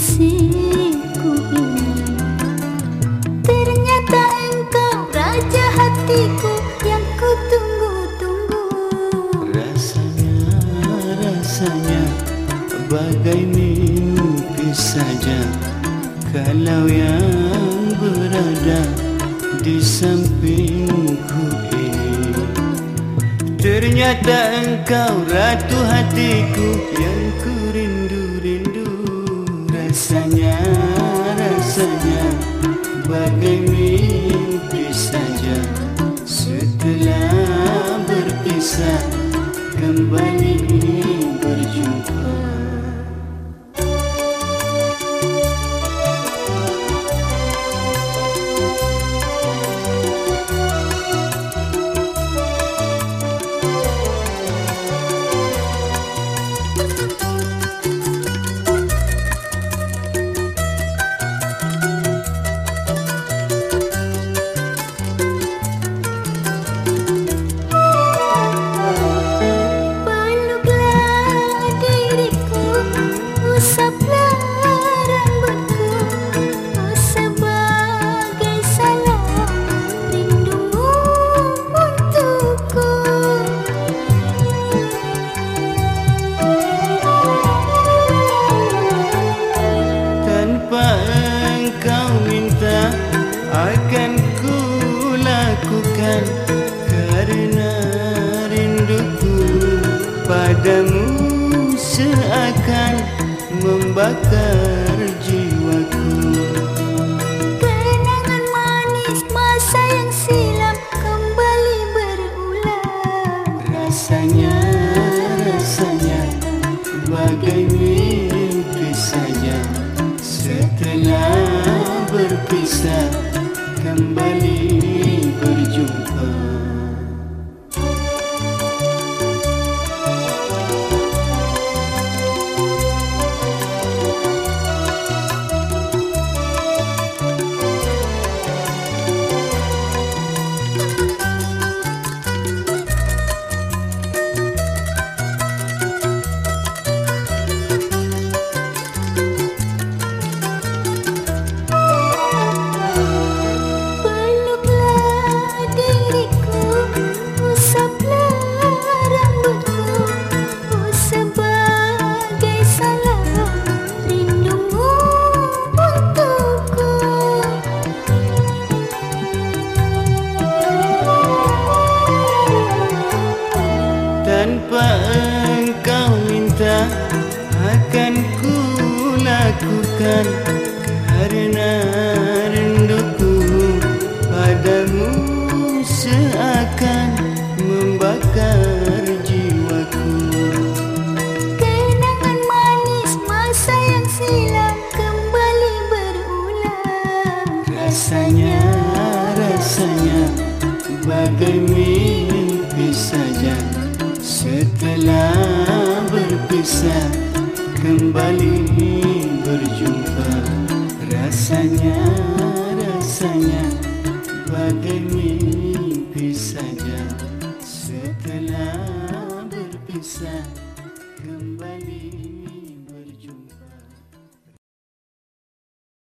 kasihku ini. Ternyata engkau raja hatiku yang ku tunggu-tunggu. Rasanya, rasanya bagai mimpi saja. Kalau yang berada di sampingku ini. Ternyata engkau ratu hatiku yang ku rindu. Rasanya, rasanya Bagai mimpi saja. Setelah berpisah Kembali membakar jiwaku. Kenangan manis masa yang silam kembali berulang. Rasanya, rasanya bagai mimpi saja. Setelah berpisah kembali tanpa engkau minta akan ku lakukan. Karena rinduku padamu seakan membakar jiwaku. Kenangan manis masa yang silam kembali berulang. Rasanya rasanya bagai mimpi saja Setelah berpisah kembali berjumpa. Rasanya, rasanya bagai mimpi saja. Setelah berpisah